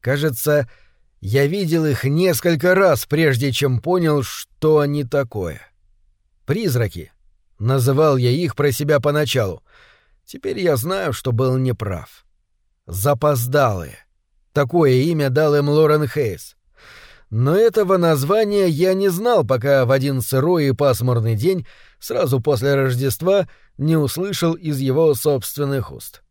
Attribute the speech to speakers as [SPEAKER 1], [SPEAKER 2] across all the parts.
[SPEAKER 1] Кажется, я видел их несколько раз, прежде чем понял, что они такое. Призраки. Называл я их про себя поначалу. Теперь я знаю, что был неправ. Запоздалые. Такое имя дал им Лорен Хейс. Но этого названия я не знал, пока в один сырой и пасмурный день, сразу после Рождества, не услышал из его собственных уст.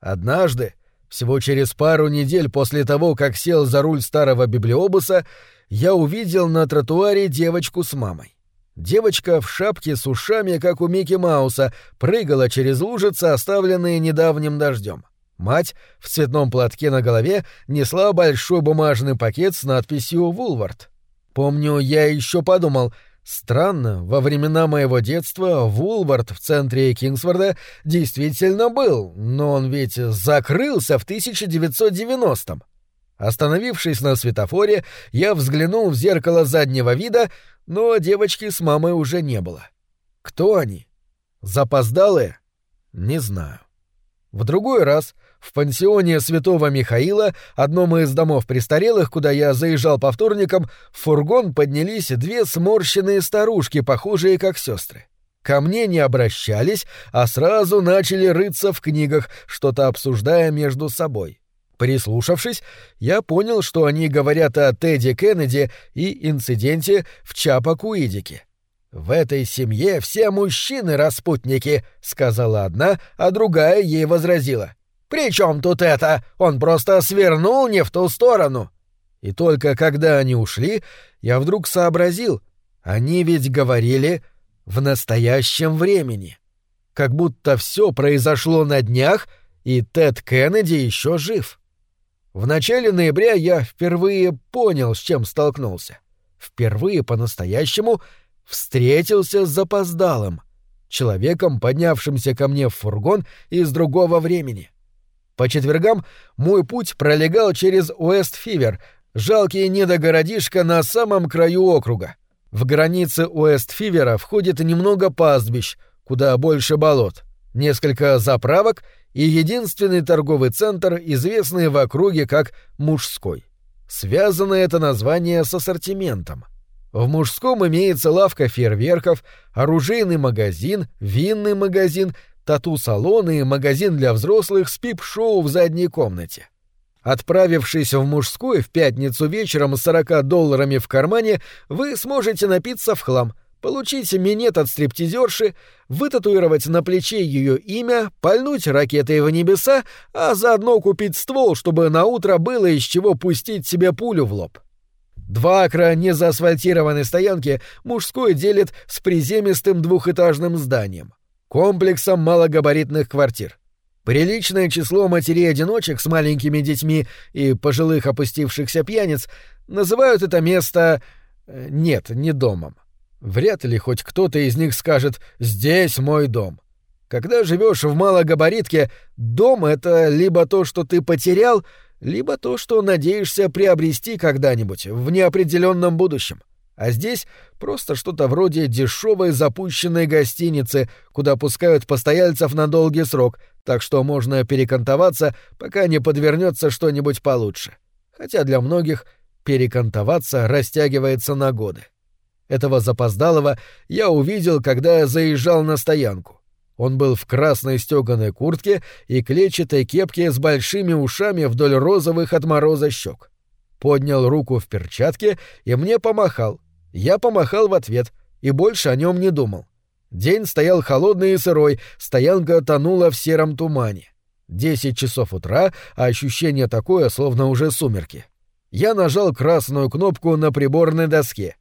[SPEAKER 1] Однажды, всего через пару недель после того, как сел за руль старого библиобуса, я увидел на тротуаре девочку с мамой. Девочка в шапке с ушами, как у Микки Мауса, прыгала через лужицы, оставленные недавним дождем. Мать в цветном платке на голове несла большой бумажный пакет с надписью «Вулвард». Помню, я еще подумал, странно, во времена моего детства Вулвард в центре Кингсворда действительно был, но он ведь закрылся в 1990-м. Остановившись на светофоре, я взглянул в зеркало заднего вида, но девочки с мамой уже не было. Кто они? Запоздалые? Не знаю. В другой раз — в пансионе Святого Михаила, одном из домов престарелых, куда я заезжал по вторникам, в фургон поднялись две сморщенные старушки, похожие как сестры. Ко мне не обращались, а сразу начали рыться в книгах, что-то обсуждая между собой. Прислушавшись, я понял, что они говорят о Тедди Кеннеди и инциденте в Чапакуидике. «В этой семье все мужчины распутники», — сказала одна, а другая ей возразила. «При чем тут это? Он просто свернул не в ту сторону!» И только когда они ушли, я вдруг сообразил, они ведь говорили в настоящем времени. Как будто все произошло на днях, и Тед Кеннеди еще жив. В начале ноября я впервые понял, с чем столкнулся. Впервые по-настоящему встретился с запоздалым, человеком, поднявшимся ко мне в фургон из другого времени. — по четвергам мой путь пролегал через Уэст-Фивер, жалкий недогородишко на самом краю округа. В границы Уэст-Фивера входит немного пастбищ, куда больше болот, несколько заправок и единственный торговый центр, известный в округе как «Мужской». Связано это название с ассортиментом. В мужском имеется лавка фейерверков, оружейный магазин, винный магазин тату-салон и магазин для взрослых с пип-шоу в задней комнате. Отправившись в мужской в пятницу вечером с 40 долларами в кармане, вы сможете напиться в хлам, получить минет от стриптизерши, вытатуировать на плече ее имя, пальнуть ракетой в небеса, а заодно купить ствол, чтобы на утро было из чего пустить себе пулю в лоб. Два акра незаасфальтированной стоянки мужской делит с приземистым двухэтажным зданием комплексом малогабаритных квартир. Приличное число матерей-одиночек с маленькими детьми и пожилых опустившихся пьяниц называют это место... Э, нет, не домом. Вряд ли хоть кто-то из них скажет «здесь мой дом». Когда живешь в малогабаритке, дом — это либо то, что ты потерял, либо то, что надеешься приобрести когда-нибудь в неопределенном будущем. А здесь просто что-то вроде дешевой запущенной гостиницы, куда пускают постояльцев на долгий срок, так что можно перекантоваться, пока не подвернется что-нибудь получше. Хотя для многих перекантоваться растягивается на годы. Этого запоздалого я увидел, когда заезжал на стоянку. Он был в красной стёганой куртке и клетчатой кепке с большими ушами вдоль розовых от мороза щек. Поднял руку в перчатке и мне помахал — я помахал в ответ и больше о нем не думал. День стоял холодный и сырой, стоянка тонула в сером тумане. Десять часов утра, а ощущение такое, словно уже сумерки. Я нажал красную кнопку на приборной доске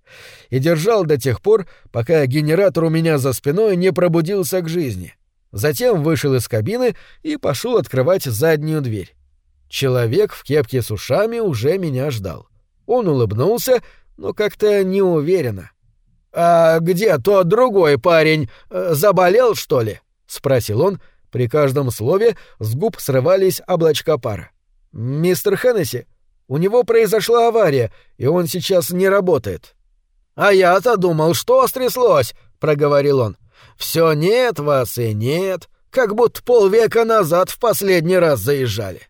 [SPEAKER 1] и держал до тех пор, пока генератор у меня за спиной не пробудился к жизни. Затем вышел из кабины и пошел открывать заднюю дверь. Человек в кепке с ушами уже меня ждал. Он улыбнулся, но как-то неуверенно. «А где тот другой парень? Э, заболел, что ли?» — спросил он. При каждом слове с губ срывались облачка пара. «Мистер Хеннесси, у него произошла авария, и он сейчас не работает». «А я-то думал, что стряслось?» — проговорил он. «Все нет вас и нет, как будто полвека назад в последний раз заезжали».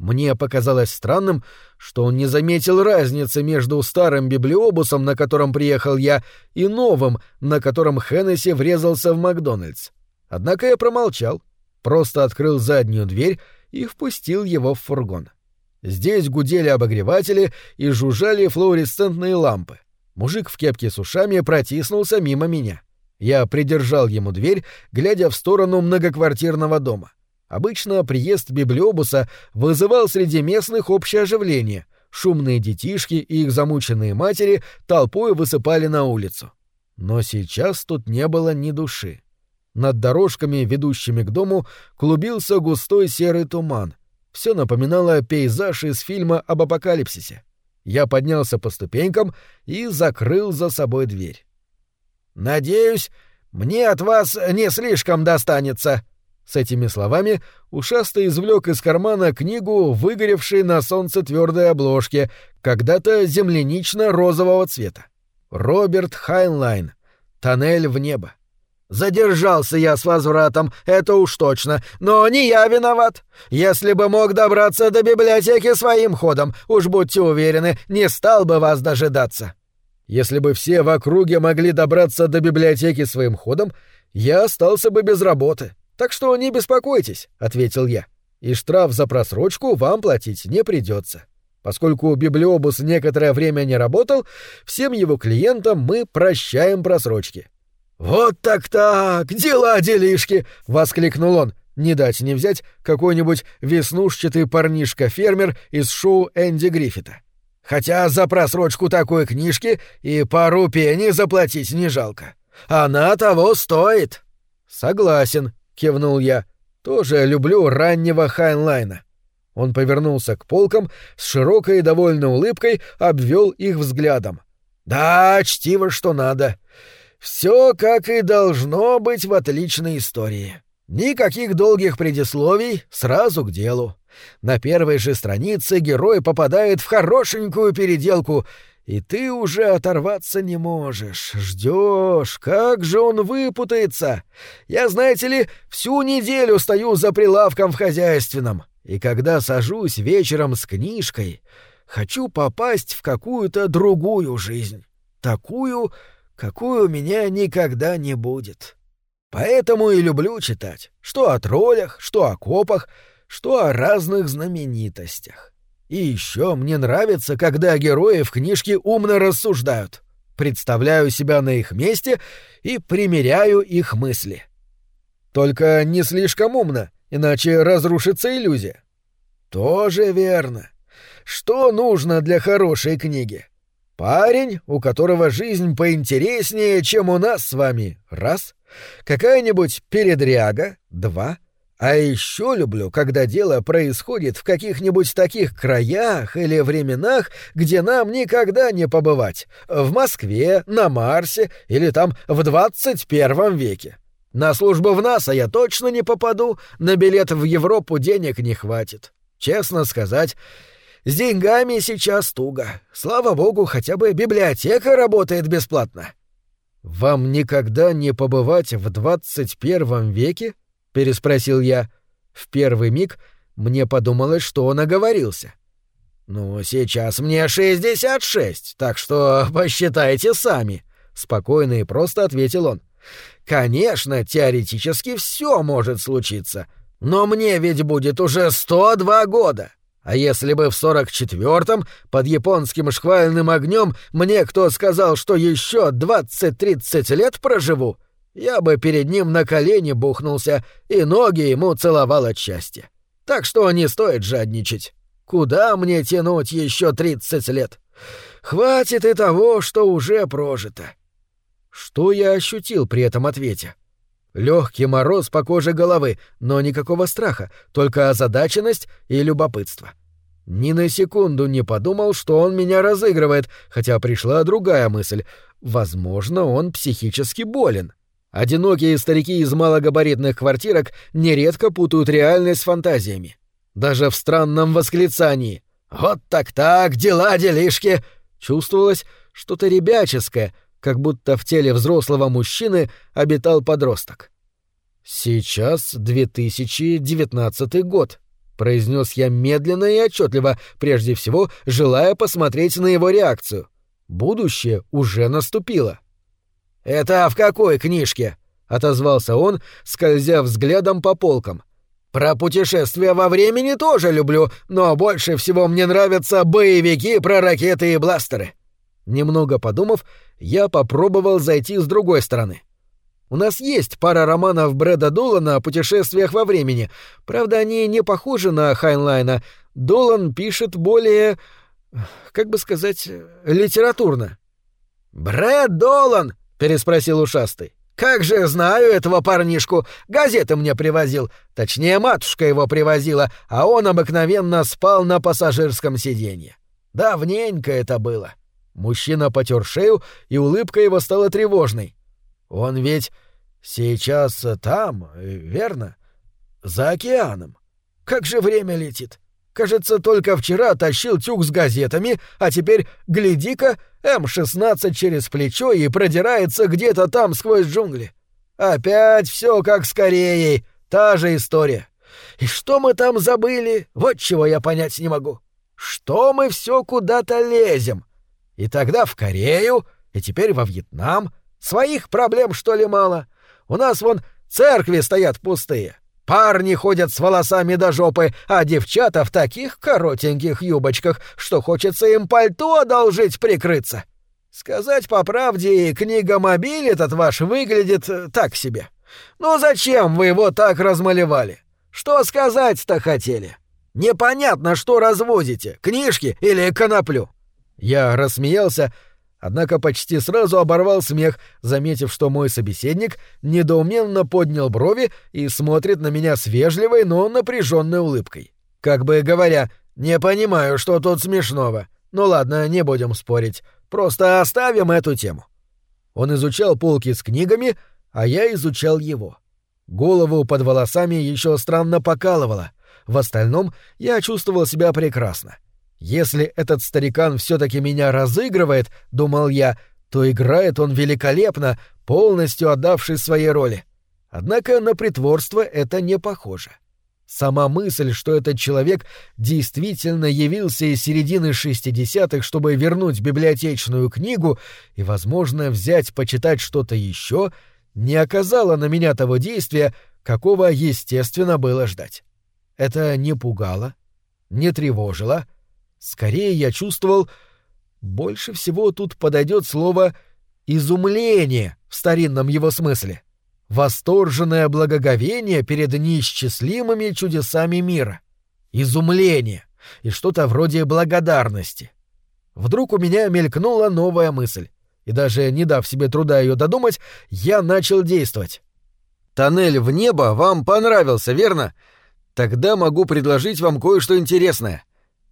[SPEAKER 1] Мне показалось странным, что он не заметил разницы между старым библиобусом, на котором приехал я, и новым, на котором Хеннесси врезался в Макдональдс. Однако я промолчал, просто открыл заднюю дверь и впустил его в фургон. Здесь гудели обогреватели и жужжали флуоресцентные лампы. Мужик в кепке с ушами протиснулся мимо меня. Я придержал ему дверь, глядя в сторону многоквартирного дома. Обычно приезд библиобуса вызывал среди местных общее оживление. Шумные детишки и их замученные матери толпой высыпали на улицу. Но сейчас тут не было ни души. Над дорожками, ведущими к дому, клубился густой серый туман. Все напоминало пейзаж из фильма об апокалипсисе. Я поднялся по ступенькам и закрыл за собой дверь. «Надеюсь, мне от вас не слишком достанется». С этими словами ушастый извлек из кармана книгу, в выгоревшей на солнце твердой обложке, когда-то землянично-розового цвета. Роберт Хайнлайн. «Тоннель в небо». Задержался я с возвратом, это уж точно, но не я виноват. Если бы мог добраться до библиотеки своим ходом, уж будьте уверены, не стал бы вас дожидаться. Если бы все в округе могли добраться до библиотеки своим ходом, я остался бы без работы. Так что не беспокойтесь, ответил я. И штраф за просрочку вам платить не придется. Поскольку библиобус некоторое время не работал, всем его клиентам мы прощаем просрочки. «Вот так-так! Дела-делишки!» — воскликнул он. Не дать не взять какой-нибудь веснушчатый парнишка-фермер из шоу Энди Гриффита. Хотя за просрочку такой книжки и пару пени заплатить не жалко. Она того стоит. Согласен, кивнул я. Тоже люблю раннего Хайнлайна. Он повернулся к полкам, с широкой и довольной улыбкой обвел их взглядом. Да, чтиво, что надо. Все как и должно быть в отличной истории. Никаких долгих предисловий, сразу к делу. На первой же странице герой попадает в хорошенькую переделку, и ты уже оторваться не можешь. Ждешь, как же он выпутается. Я, знаете ли, всю неделю стою за прилавком в хозяйственном, и когда сажусь вечером с книжкой, хочу попасть в какую-то другую жизнь. Такую, какой у меня никогда не будет. Поэтому и люблю читать, что о троллях, что о копах, что о разных знаменитостях. И еще мне нравится, когда герои в книжке умно рассуждают. Представляю себя на их месте и примеряю их мысли. Только не слишком умно, иначе разрушится иллюзия. Тоже верно. Что нужно для хорошей книги? Парень, у которого жизнь поинтереснее, чем у нас с вами. Раз. Какая-нибудь передряга. Два. А еще люблю, когда дело происходит в каких-нибудь таких краях или временах, где нам никогда не побывать. В Москве, на Марсе или там в двадцать первом веке. На службу в НАСА я точно не попаду, на билет в Европу денег не хватит. Честно сказать, с деньгами сейчас туго. Слава богу, хотя бы библиотека работает бесплатно. Вам никогда не побывать в двадцать первом веке? переспросил я. В первый миг мне подумалось, что он оговорился. Ну, сейчас мне шестьдесят шесть, так что посчитайте сами, спокойно и просто ответил он. Конечно, теоретически все может случиться, но мне ведь будет уже сто два года. А если бы в сорок четвертом под японским шквальным огнем мне кто сказал, что еще двадцать-тридцать лет проживу, я бы перед ним на колени бухнулся и ноги ему целовал от счастья. Так что не стоит жадничать. Куда мне тянуть еще тридцать лет? Хватит и того, что уже прожито. Что я ощутил при этом ответе? Легкий мороз по коже головы, но никакого страха, только озадаченность и любопытство. Ни на секунду не подумал, что он меня разыгрывает, хотя пришла другая мысль. Возможно, он психически болен. Одинокие старики из малогабаритных квартирок нередко путают реальность с фантазиями. Даже в странном восклицании «Вот так-так, дела-делишки!» чувствовалось что-то ребяческое — как будто в теле взрослого мужчины обитал подросток. «Сейчас 2019 год», — произнес я медленно и отчетливо, прежде всего желая посмотреть на его реакцию. Будущее уже наступило. «Это в какой книжке?» — отозвался он, скользя взглядом по полкам. «Про путешествия во времени тоже люблю, но больше всего мне нравятся боевики про ракеты и бластеры». Немного подумав, я попробовал зайти с другой стороны. У нас есть пара романов Брэда Долана о путешествиях во времени. Правда, они не похожи на Хайнлайна. Долан пишет более, как бы сказать, литературно. «Брэд Долан!» — переспросил ушастый. «Как же знаю этого парнишку! Газеты мне привозил. Точнее, матушка его привозила, а он обыкновенно спал на пассажирском сиденье. Давненько это было». Мужчина потер шею, и улыбка его стала тревожной. «Он ведь сейчас там, верно? За океаном. Как же время летит!» Кажется, только вчера тащил тюк с газетами, а теперь, гляди-ка, М-16 через плечо и продирается где-то там сквозь джунгли. Опять все как с Кореей, та же история. И что мы там забыли, вот чего я понять не могу. Что мы все куда-то лезем? И тогда в Корею, и теперь во Вьетнам. Своих проблем, что ли, мало? У нас вон церкви стоят пустые. Парни ходят с волосами до жопы, а девчата в таких коротеньких юбочках, что хочется им пальто одолжить прикрыться. Сказать по правде, книга-мобиль этот ваш выглядит э, так себе. Ну зачем вы его так размалевали? Что сказать-то хотели? Непонятно, что развозите, книжки или коноплю. Я рассмеялся, Однако почти сразу оборвал смех, заметив, что мой собеседник недоуменно поднял брови и смотрит на меня с вежливой, но напряженной улыбкой. Как бы говоря, «Не понимаю, что тут смешного. Ну ладно, не будем спорить. Просто оставим эту тему». Он изучал полки с книгами, а я изучал его. Голову под волосами еще странно покалывало. В остальном я чувствовал себя прекрасно. — если этот старикан все-таки меня разыгрывает, думал я, то играет он великолепно, полностью отдавшись своей роли. Однако на притворство это не похоже. Сама мысль, что этот человек действительно явился из середины шестидесятых, чтобы вернуть библиотечную книгу и, возможно, взять почитать что-то еще, не оказала на меня того действия, какого, естественно, было ждать. Это не пугало, не тревожило — Скорее я чувствовал, больше всего тут подойдет слово «изумление» в старинном его смысле. Восторженное благоговение перед неисчислимыми чудесами мира. Изумление и что-то вроде благодарности. Вдруг у меня мелькнула новая мысль, и даже не дав себе труда ее додумать, я начал действовать. «Тоннель в небо вам понравился, верно? Тогда могу предложить вам кое-что интересное.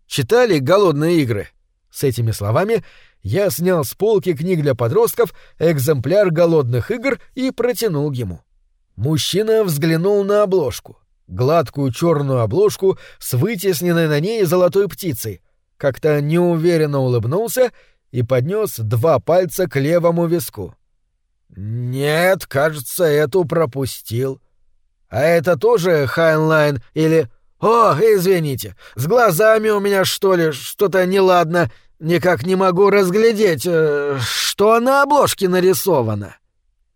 [SPEAKER 1] Читали «Голодные игры»?» С этими словами я снял с полки книг для подростков экземпляр «Голодных игр» и протянул ему. Мужчина взглянул на обложку. Гладкую черную обложку с вытесненной на ней золотой птицей. Как-то неуверенно улыбнулся и поднес два пальца к левому виску. «Нет, кажется, эту пропустил. А это тоже Хайнлайн или «О, извините, с глазами у меня, что ли, что-то неладно. Никак не могу разглядеть, э, что на обложке нарисовано».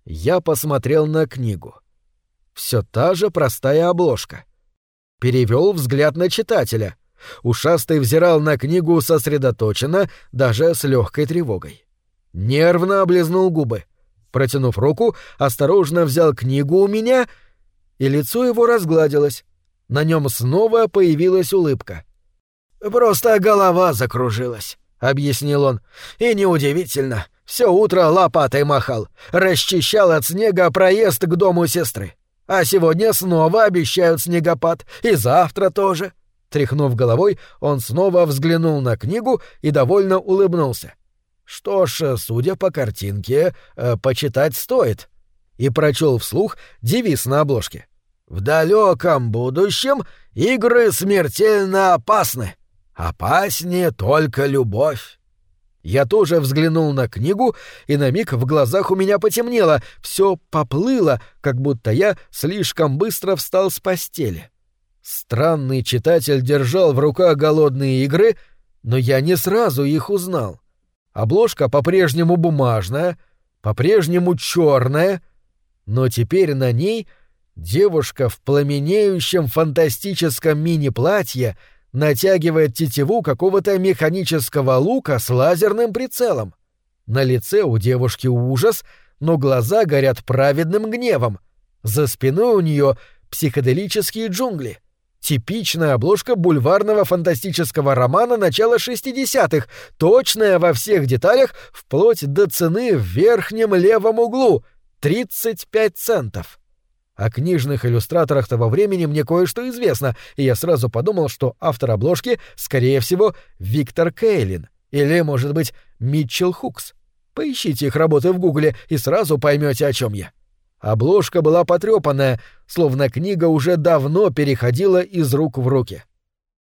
[SPEAKER 1] Я посмотрел на книгу. Все та же простая обложка. Перевел взгляд на читателя. Ушастый взирал на книгу сосредоточенно, даже с легкой тревогой. Нервно облизнул губы. Протянув руку, осторожно взял книгу у меня, и лицо его разгладилось. На нем снова появилась улыбка. «Просто голова закружилась», — объяснил он. «И неудивительно. Все утро лопатой махал. Расчищал от снега проезд к дому сестры. А сегодня снова обещают снегопад. И завтра тоже». Тряхнув головой, он снова взглянул на книгу и довольно улыбнулся. «Что ж, судя по картинке, э, почитать стоит». И прочел вслух девиз на обложке. В далеком будущем игры смертельно опасны. Опаснее только любовь. Я тоже взглянул на книгу, и на миг в глазах у меня потемнело, все поплыло, как будто я слишком быстро встал с постели. Странный читатель держал в руках голодные игры, но я не сразу их узнал. Обложка по-прежнему бумажная, по-прежнему черная, но теперь на ней девушка в пламенеющем фантастическом мини-платье натягивает тетиву какого-то механического лука с лазерным прицелом. На лице у девушки ужас, но глаза горят праведным гневом. За спиной у нее психоделические джунгли. Типичная обложка бульварного фантастического романа начала 60-х, точная во всех деталях, вплоть до цены в верхнем левом углу — 35 центов. О книжных иллюстраторах того времени мне кое-что известно, и я сразу подумал, что автор обложки, скорее всего, Виктор Кейлин или, может быть, Митчелл Хукс. Поищите их работы в Гугле и сразу поймете, о чем я. Обложка была потрепанная, словно книга уже давно переходила из рук в руки.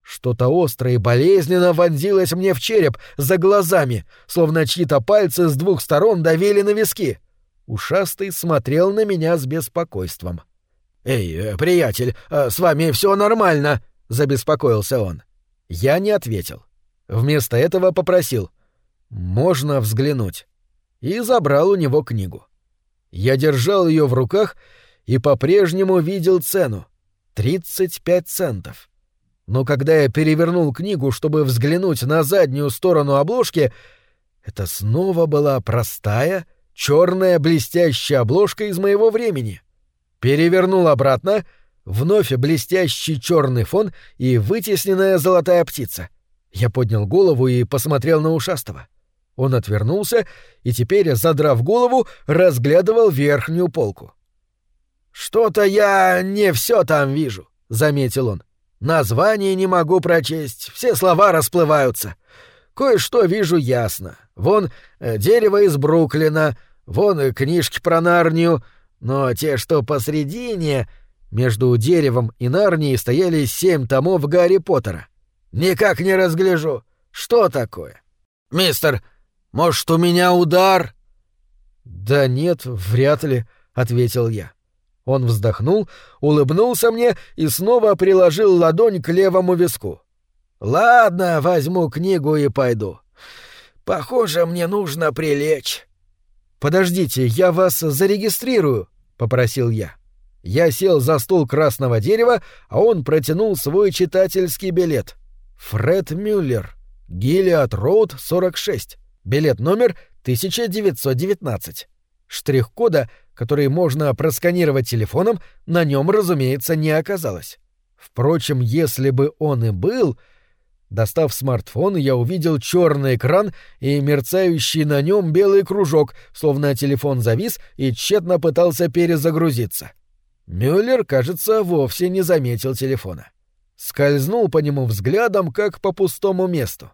[SPEAKER 1] Что-то острое и болезненно вонзилось мне в череп, за глазами, словно чьи-то пальцы с двух сторон давили на виски. Ушастый смотрел на меня с беспокойством. «Эй, э, приятель, э, с вами все нормально?» — забеспокоился он. Я не ответил. Вместо этого попросил «Можно взглянуть?» и забрал у него книгу. Я держал ее в руках и по-прежнему видел цену — 35 центов. Но когда я перевернул книгу, чтобы взглянуть на заднюю сторону обложки, это снова была простая, черная блестящая обложка из моего времени. Перевернул обратно, вновь блестящий черный фон и вытесненная золотая птица. Я поднял голову и посмотрел на ушастого. Он отвернулся и теперь, задрав голову, разглядывал верхнюю полку. «Что-то я не все там вижу», — заметил он. «Название не могу прочесть, все слова расплываются. Кое-что вижу ясно. Вон э, дерево из Бруклина, вон э, книжки про Нарнию, но те, что посредине, между деревом и Нарнией стояли семь томов Гарри Поттера. Никак не разгляжу. Что такое? Мистер, может, у меня удар?» «Да нет, вряд ли», — ответил я. Он вздохнул, улыбнулся мне и снова приложил ладонь к левому виску. «Ладно, возьму книгу и пойду. Похоже, мне нужно прилечь». «Подождите, я вас зарегистрирую», — попросил я. Я сел за стол красного дерева, а он протянул свой читательский билет. «Фред Мюллер. Гиллиад Роуд, 46. Билет номер 1919. Штрих-кода, который можно просканировать телефоном, на нем, разумеется, не оказалось. Впрочем, если бы он и был... Достав смартфон, я увидел черный экран и мерцающий на нем белый кружок, словно телефон завис и тщетно пытался перезагрузиться. Мюллер, кажется, вовсе не заметил телефона. Скользнул по нему взглядом, как по пустому месту.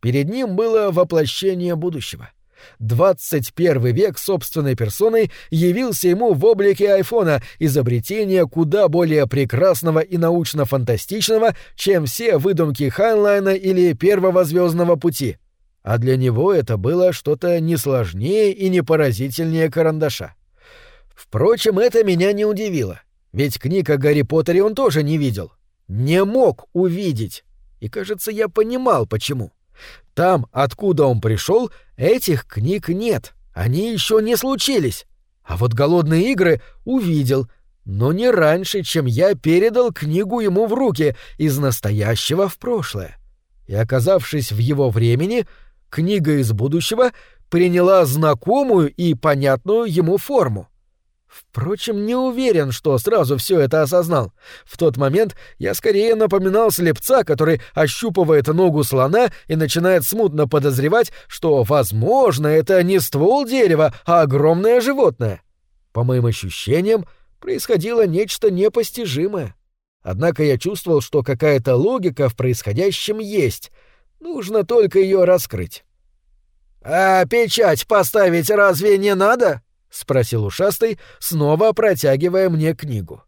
[SPEAKER 1] Перед ним было воплощение будущего. 21 век собственной персоной явился ему в облике айфона, изобретения куда более прекрасного и научно-фантастичного, чем все выдумки Хайнлайна или Первого звездного пути. А для него это было что-то не сложнее и не поразительнее карандаша. Впрочем, это меня не удивило, ведь книг о Гарри Поттере он тоже не видел. Не мог увидеть. И, кажется, я понимал, почему. Там, откуда он пришел, этих книг нет. Они еще не случились. А вот голодные игры увидел, но не раньше, чем я передал книгу ему в руки из настоящего в прошлое. И оказавшись в его времени, книга из будущего приняла знакомую и понятную ему форму. Впрочем, не уверен, что сразу все это осознал. В тот момент я скорее напоминал слепца, который ощупывает ногу слона и начинает смутно подозревать, что, возможно, это не ствол дерева, а огромное животное. По моим ощущениям, происходило нечто непостижимое. Однако я чувствовал, что какая-то логика в происходящем есть. Нужно только ее раскрыть. «А печать поставить разве не надо?» — спросил ушастый, снова протягивая мне книгу.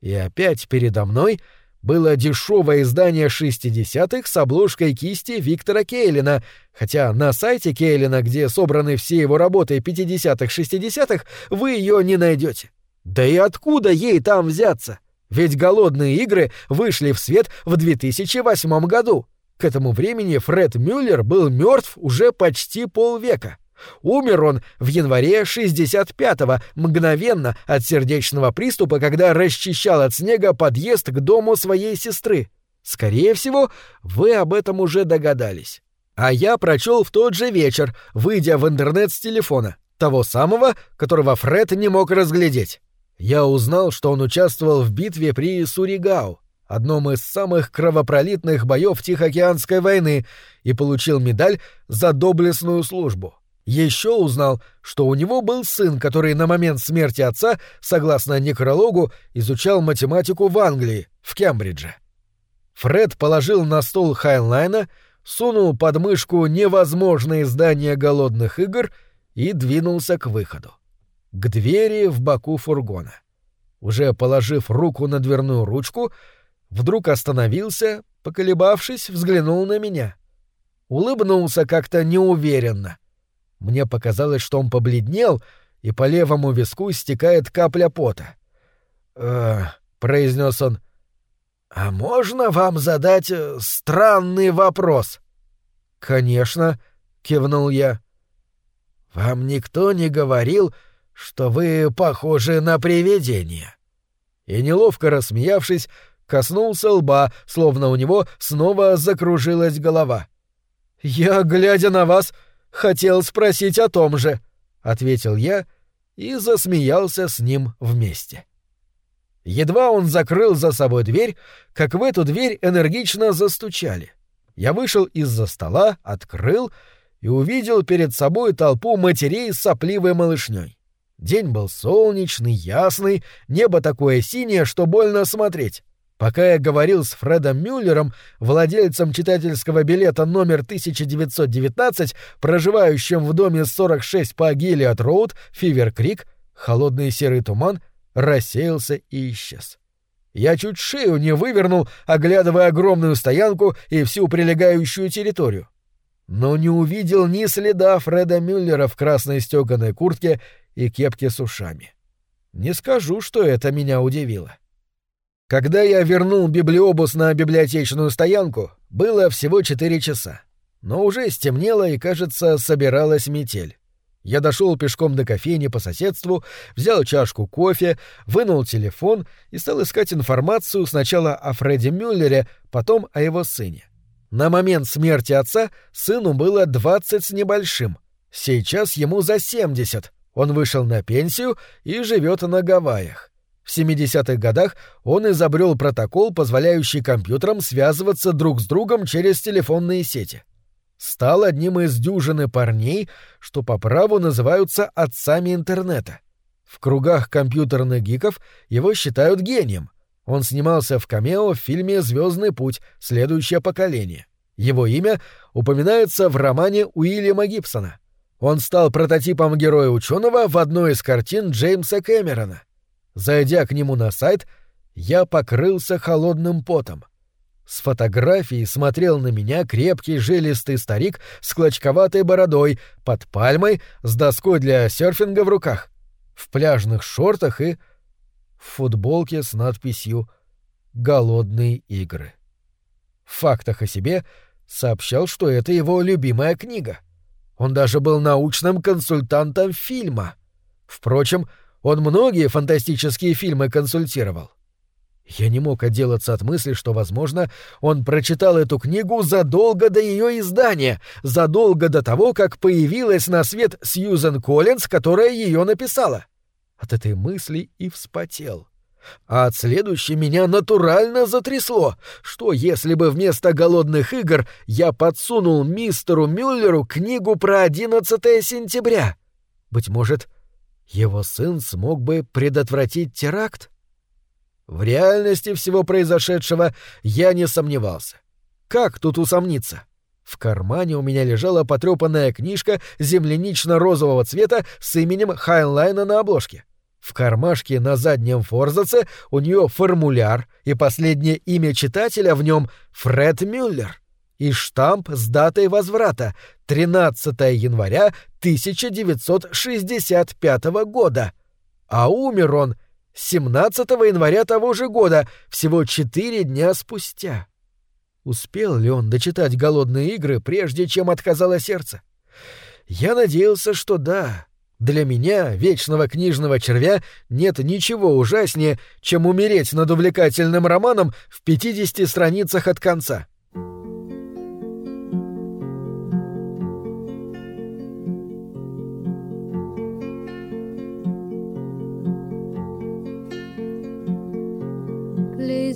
[SPEAKER 1] И опять передо мной было дешевое издание шестидесятых с обложкой кисти Виктора Кейлина, хотя на сайте Кейлина, где собраны все его работы пятидесятых-шестидесятых, вы ее не найдете. Да и откуда ей там взяться? Ведь «Голодные игры» вышли в свет в 2008 году. К этому времени Фред Мюллер был мертв уже почти полвека. Умер он в январе 65-го, мгновенно от сердечного приступа, когда расчищал от снега подъезд к дому своей сестры. Скорее всего, вы об этом уже догадались. А я прочел в тот же вечер, выйдя в интернет с телефона, того самого, которого Фред не мог разглядеть. Я узнал, что он участвовал в битве при Суригау, одном из самых кровопролитных боев Тихоокеанской войны, и получил медаль за доблестную службу. Еще узнал, что у него был сын, который на момент смерти отца, согласно некрологу, изучал математику в Англии, в Кембридже. Фред положил на стол Хайнлайна, сунул под мышку невозможное издание голодных игр и двинулся к выходу. К двери в боку фургона. Уже положив руку на дверную ручку, вдруг остановился, поколебавшись, взглянул на меня. Улыбнулся как-то неуверенно. Мне показалось, что он побледнел, и по левому виску стекает капля пота. «Э-э», произнес он, — «а можно вам задать э, странный вопрос?» «Конечно», — кивнул я. «Вам никто не говорил, что вы похожи на привидение?» И, неловко рассмеявшись, коснулся лба, словно у него снова закружилась голова. «Я, глядя на вас, — хотел спросить о том же», — ответил я и засмеялся с ним вместе. Едва он закрыл за собой дверь, как в эту дверь энергично застучали. Я вышел из-за стола, открыл и увидел перед собой толпу матерей с сопливой малышней. День был солнечный, ясный, небо такое синее, что больно смотреть. Пока я говорил с Фредом Мюллером, владельцем читательского билета номер 1919, проживающим в доме 46 по Гиллиад Роуд, Фивер Крик, холодный серый туман рассеялся и исчез. Я чуть шею не вывернул, оглядывая огромную стоянку и всю прилегающую территорию. Но не увидел ни следа Фреда Мюллера в красной стёганой куртке и кепке с ушами. Не скажу, что это меня удивило. Когда я вернул библиобус на библиотечную стоянку, было всего четыре часа. Но уже стемнело и, кажется, собиралась метель. Я дошел пешком до кофейни по соседству, взял чашку кофе, вынул телефон и стал искать информацию сначала о Фредди Мюллере, потом о его сыне. На момент смерти отца сыну было 20 с небольшим. Сейчас ему за 70. Он вышел на пенсию и живет на Гавайях. В 70-х годах он изобрел протокол, позволяющий компьютерам связываться друг с другом через телефонные сети. Стал одним из дюжины парней, что по праву называются отцами интернета. В кругах компьютерных гиков его считают гением. Он снимался в камео в фильме «Звездный путь. Следующее поколение». Его имя упоминается в романе Уильяма Гибсона. Он стал прототипом героя-ученого в одной из картин Джеймса Кэмерона — Зайдя к нему на сайт, я покрылся холодным потом. С фотографии смотрел на меня крепкий жилистый старик с клочковатой бородой, под пальмой, с доской для серфинга в руках, в пляжных шортах и в футболке с надписью «Голодные игры». В фактах о себе сообщал, что это его любимая книга. Он даже был научным консультантом фильма. Впрочем, он многие фантастические фильмы консультировал. Я не мог отделаться от мысли, что, возможно, он прочитал эту книгу задолго до ее издания, задолго до того, как появилась на свет Сьюзен Коллинз, которая ее написала. От этой мысли и вспотел. А от следующей меня натурально затрясло. Что, если бы вместо «Голодных игр» я подсунул мистеру Мюллеру книгу про 11 сентября? Быть может, его сын смог бы предотвратить теракт? В реальности всего произошедшего я не сомневался. Как тут усомниться? В кармане у меня лежала потрепанная книжка землянично-розового цвета с именем Хайнлайна на обложке. В кармашке на заднем форзаце у нее формуляр, и последнее имя читателя в нем Фред Мюллер и штамп с датой возврата 13 января 1965 года. А умер он 17 января того же года, всего четыре дня спустя. Успел ли он дочитать «Голодные игры», прежде чем отказало сердце? Я надеялся, что да. Для меня, вечного книжного червя, нет ничего ужаснее, чем умереть над увлекательным романом в 50 страницах от конца.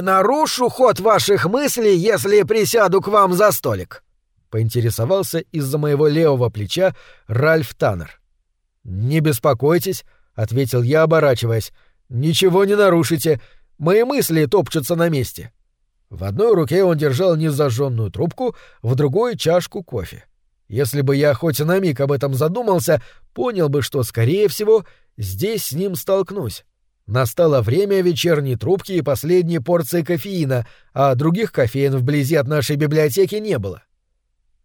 [SPEAKER 1] нарушу ход ваших мыслей, если присяду к вам за столик?» — поинтересовался из-за моего левого плеча Ральф Таннер. «Не беспокойтесь», — ответил я, оборачиваясь. «Ничего не нарушите. Мои мысли топчутся на месте». В одной руке он держал незажженную трубку, в другой — чашку кофе. Если бы я хоть на миг об этом задумался, понял бы, что, скорее всего, здесь с ним столкнусь. Настало время вечерней трубки и последней порции кофеина, а других кофеин вблизи от нашей библиотеки не было.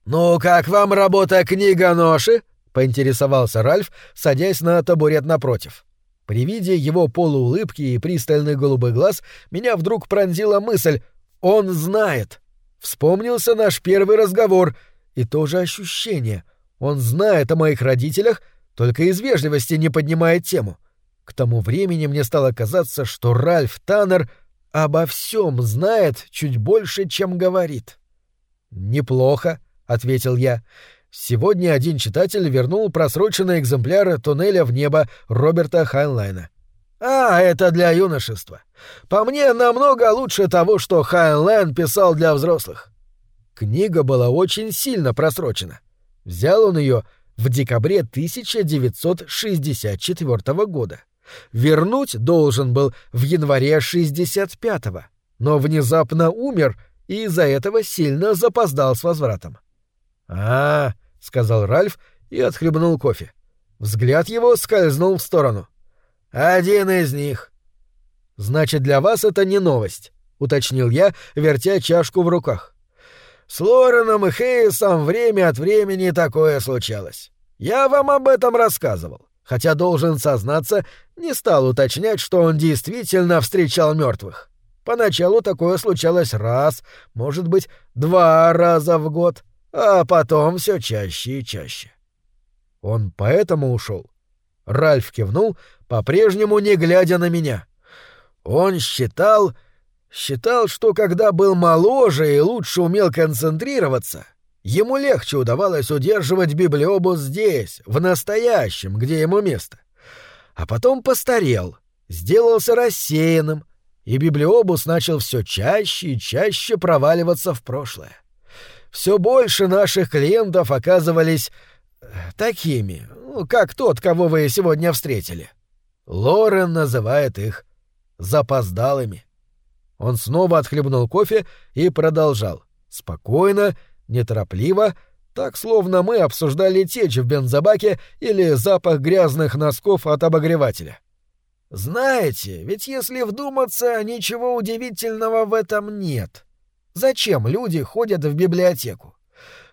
[SPEAKER 1] «Ну, как вам работа книгоноши?» — поинтересовался Ральф, садясь на табурет напротив. При виде его полуулыбки и пристальных голубых глаз меня вдруг пронзила мысль «Он знает!» Вспомнился наш первый разговор, и тоже ощущение. Он знает о моих родителях, только из вежливости не поднимает тему — к тому времени мне стало казаться, что Ральф Таннер обо всем знает чуть больше, чем говорит. «Неплохо», — ответил я. «Сегодня один читатель вернул просроченный экземпляр «Туннеля в небо» Роберта Хайнлайна». «А, это для юношества. По мне, намного лучше того, что Хайнлайн писал для взрослых». Книга была очень сильно просрочена. Взял он ее в декабре 1964 года. Вернуть должен был в январе 65-го, но внезапно умер и из-за этого сильно запоздал с возвратом. «А, — сказал Ральф и отхлебнул кофе. Взгляд его скользнул в сторону. «Один из них». «Значит, для вас это не новость», — уточнил я, вертя чашку в руках. «С Лореном и Хейсом время от времени такое случалось. Я вам об этом рассказывал хотя, должен сознаться, не стал уточнять, что он действительно встречал мертвых. Поначалу такое случалось раз, может быть, два раза в год, а потом все чаще и чаще. Он поэтому ушел. Ральф кивнул, по-прежнему не глядя на меня. Он считал, считал, что когда был моложе и лучше умел концентрироваться, Ему легче удавалось удерживать библиобус здесь, в настоящем, где ему место. А потом постарел, сделался рассеянным, и библиобус начал все чаще и чаще проваливаться в прошлое. Все больше наших клиентов оказывались э, такими, ну, как тот, кого вы сегодня встретили. Лорен называет их запоздалыми. Он снова отхлебнул кофе и продолжал. Спокойно неторопливо, так словно мы обсуждали течь в бензобаке или запах грязных носков от обогревателя. Знаете, ведь если вдуматься, ничего удивительного в этом нет. Зачем люди ходят в библиотеку?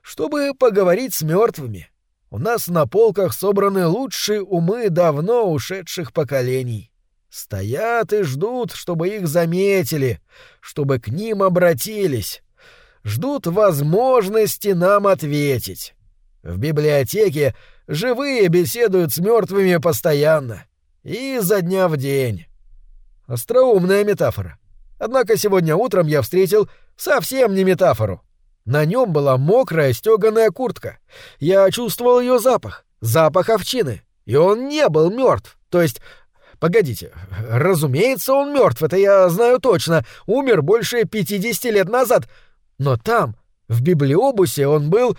[SPEAKER 1] Чтобы поговорить с мертвыми. У нас на полках собраны лучшие умы давно ушедших поколений. Стоят и ждут, чтобы их заметили, чтобы к ним обратились ждут возможности нам ответить. В библиотеке живые беседуют с мертвыми постоянно. И за дня в день. Остроумная метафора. Однако сегодня утром я встретил совсем не метафору. На нем была мокрая стеганая куртка. Я чувствовал ее запах, запах овчины. И он не был мертв. То есть Погодите, разумеется, он мертв, это я знаю точно. Умер больше 50 лет назад, но там, в библиобусе, он был...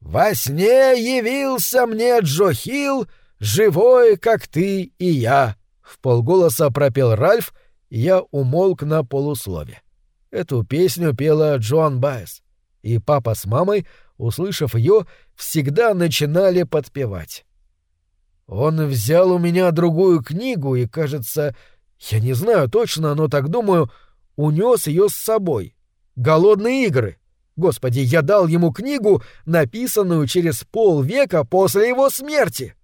[SPEAKER 1] «Во сне явился мне Джо Хилл, живой, как ты и я», — в полголоса пропел Ральф я умолк на полуслове. Эту песню пела Джоан Байес, и папа с мамой, услышав ее, всегда начинали подпевать. Он взял у меня другую книгу и, кажется, я не знаю точно, но так думаю, унес ее с собой. «Голодные игры». Господи, я дал ему книгу, написанную через полвека после его смерти.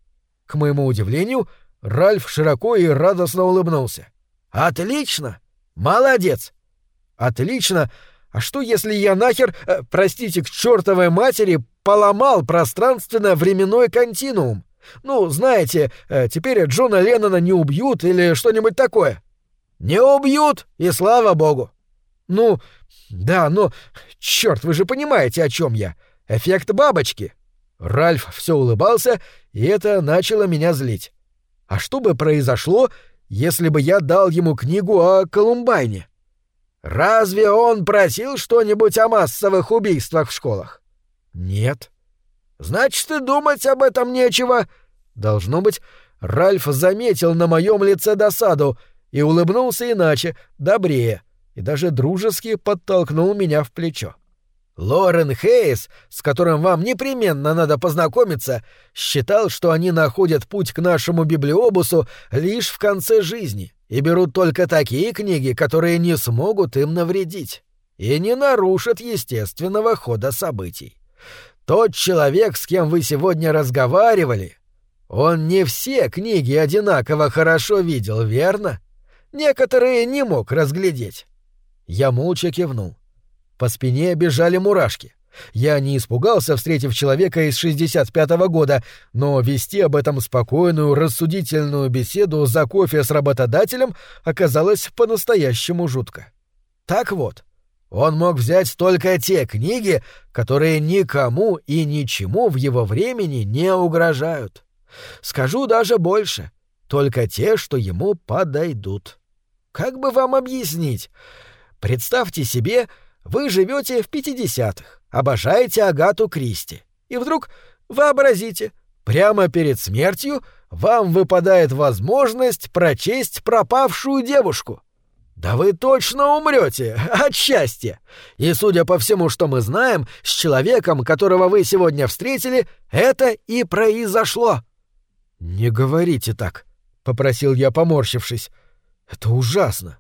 [SPEAKER 1] К моему удивлению, Ральф широко и радостно улыбнулся. «Отлично! Молодец! Отлично! А что, если я нахер, э, простите, к чертовой матери, поломал пространственно-временной континуум? Ну, знаете, э, теперь Джона Леннона не убьют или что-нибудь такое?» «Не убьют, и слава богу!» «Ну, да, но... Черт, вы же понимаете, о чем я. Эффект бабочки!» Ральф все улыбался, и это начало меня злить. А что бы произошло, если бы я дал ему книгу о Колумбайне? Разве он просил что-нибудь о массовых убийствах в школах? Нет. Значит, и думать об этом нечего. Должно быть, Ральф заметил на моем лице досаду и улыбнулся иначе, добрее, и даже дружески подтолкнул меня в плечо. — Лорен Хейс, с которым вам непременно надо познакомиться, считал, что они находят путь к нашему библиобусу лишь в конце жизни и берут только такие книги, которые не смогут им навредить и не нарушат естественного хода событий. Тот человек, с кем вы сегодня разговаривали, он не все книги одинаково хорошо видел, верно? Некоторые не мог разглядеть. Я молча кивнул. По спине бежали мурашки. Я не испугался, встретив человека из 65-го года, но вести об этом спокойную, рассудительную беседу за кофе с работодателем оказалось по-настоящему жутко. Так вот, он мог взять только те книги, которые никому и ничему в его времени не угрожают. Скажу даже больше, только те, что ему подойдут. Как бы вам объяснить? Представьте себе, вы живете в 50-х, обожаете Агату Кристи. И вдруг, вообразите, прямо перед смертью вам выпадает возможность прочесть пропавшую девушку. Да вы точно умрете от счастья. И судя по всему, что мы знаем, с человеком, которого вы сегодня встретили, это и произошло. Не говорите так, попросил я, поморщившись. Это ужасно.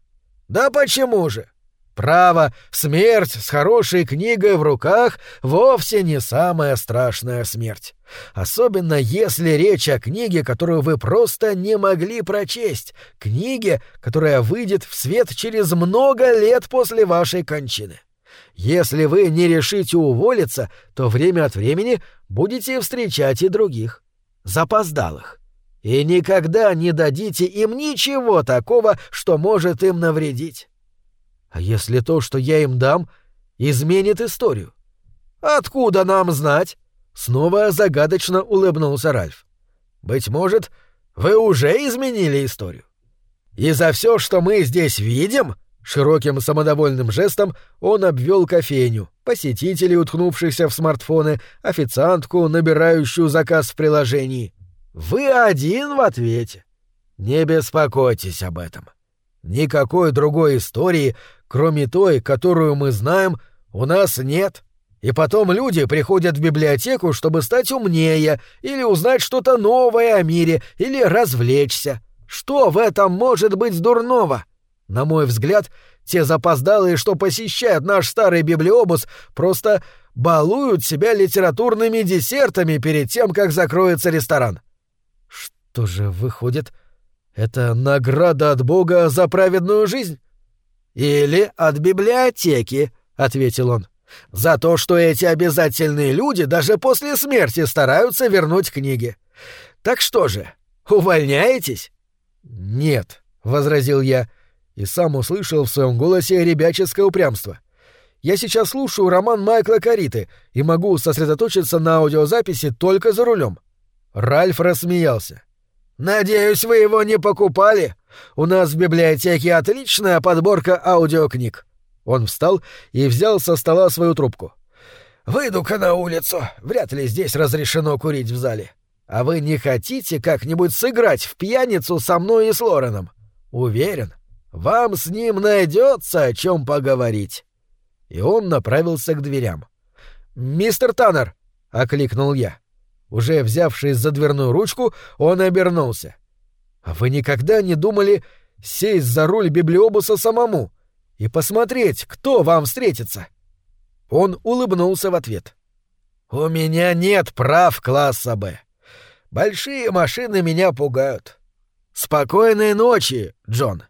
[SPEAKER 1] Да почему же? Право, смерть с хорошей книгой в руках вовсе не самая страшная смерть. Особенно если речь о книге, которую вы просто не могли прочесть, книге, которая выйдет в свет через много лет после вашей кончины. Если вы не решите уволиться, то время от времени будете встречать и других, запоздалых. И никогда не дадите им ничего такого, что может им навредить. А если то, что я им дам, изменит историю? Откуда нам знать? Снова загадочно улыбнулся Ральф. Быть может, вы уже изменили историю. И за все, что мы здесь видим, широким самодовольным жестом он обвел кофейню, посетителей, уткнувшихся в смартфоны, официантку, набирающую заказ в приложении. Вы один в ответе. Не беспокойтесь об этом. Никакой другой истории, кроме той, которую мы знаем, у нас нет. И потом люди приходят в библиотеку, чтобы стать умнее, или узнать что-то новое о мире, или развлечься. Что в этом может быть дурного? На мой взгляд, те запоздалые, что посещают наш старый библиобус, просто балуют себя литературными десертами перед тем, как закроется ресторан. Что же выходит, это награда от Бога за праведную жизнь? «Или от библиотеки», — ответил он. «За то, что эти обязательные люди даже после смерти стараются вернуть книги. Так что же, увольняетесь?» «Нет», — возразил я, и сам услышал в своем голосе ребяческое упрямство. «Я сейчас слушаю роман Майкла Кариты и могу сосредоточиться на аудиозаписи только за рулем». Ральф рассмеялся. «Надеюсь, вы его не покупали? У нас в библиотеке отличная подборка аудиокниг». Он встал и взял со стола свою трубку. «Выйду-ка на улицу. Вряд ли здесь разрешено курить в зале. А вы не хотите как-нибудь сыграть в пьяницу со мной и с Лореном? Уверен, Вам с ним найдется о чем поговорить. И он направился к дверям. Мистер Таннер! окликнул я. Уже взявшись за дверную ручку, он обернулся. «А вы никогда не думали сесть за руль библиобуса самому и посмотреть, кто вам встретится? Он улыбнулся в ответ. У меня нет прав класса Б. Большие машины меня пугают. Спокойной ночи, Джон.